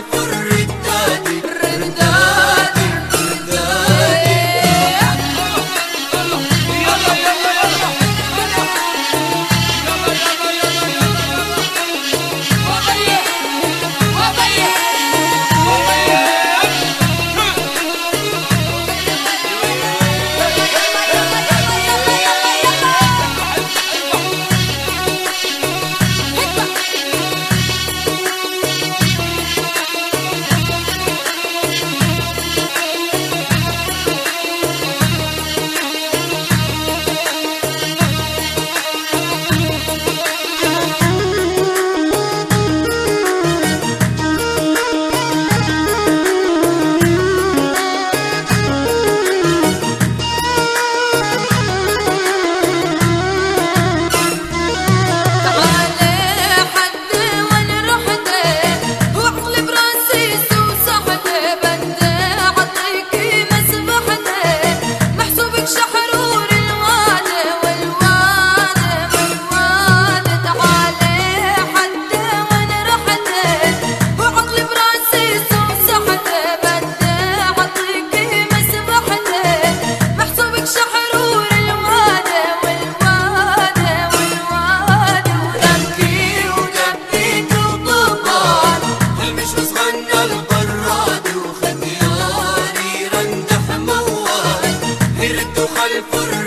beautiful por